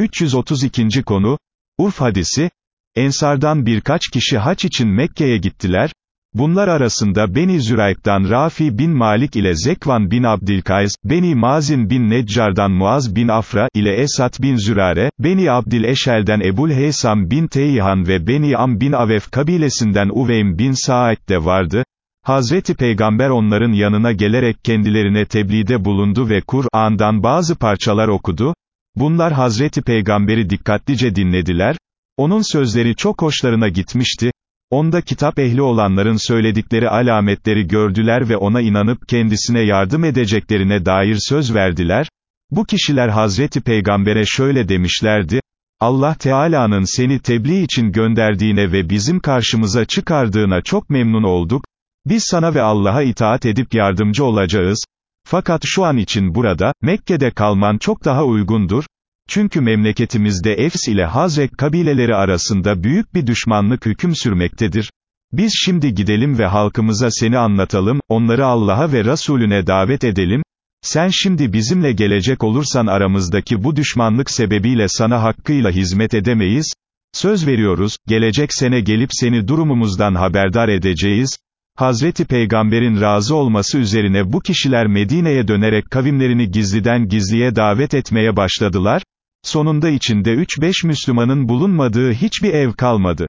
332. konu, Urf hadisi, Ensardan birkaç kişi haç için Mekke'ye gittiler, bunlar arasında Beni Zürayk'tan Rafi bin Malik ile Zekvan bin Abdilkays, Beni Mazin bin Neccar'dan Muaz bin Afra ile Esat bin Zürare, Beni Abdil Eşel'den Ebul Heysam bin Teyhan ve Beni Am bin Avef kabilesinden Uveym bin Sa'id de vardı, Hazreti Peygamber onların yanına gelerek kendilerine tebliğde bulundu ve Kur'an'dan bazı parçalar okudu, bunlar Hazreti Peygamberi dikkatlice dinlediler, onun sözleri çok hoşlarına gitmişti, onda kitap ehli olanların söyledikleri alametleri gördüler ve ona inanıp kendisine yardım edeceklerine dair söz verdiler, bu kişiler Hazreti Peygamber'e şöyle demişlerdi, Allah Teala'nın seni tebliğ için gönderdiğine ve bizim karşımıza çıkardığına çok memnun olduk, biz sana ve Allah'a itaat edip yardımcı olacağız, fakat şu an için burada, Mekke'de kalman çok daha uygundur, çünkü memleketimizde Efs ile Hazrek kabileleri arasında büyük bir düşmanlık hüküm sürmektedir. Biz şimdi gidelim ve halkımıza seni anlatalım, onları Allah'a ve Resulüne davet edelim, sen şimdi bizimle gelecek olursan aramızdaki bu düşmanlık sebebiyle sana hakkıyla hizmet edemeyiz, söz veriyoruz, gelecek sene gelip seni durumumuzdan haberdar edeceğiz, Hazreti Peygamber'in razı olması üzerine bu kişiler Medine'ye dönerek kavimlerini gizliden gizliye davet etmeye başladılar, sonunda içinde 3-5 Müslümanın bulunmadığı hiçbir ev kalmadı.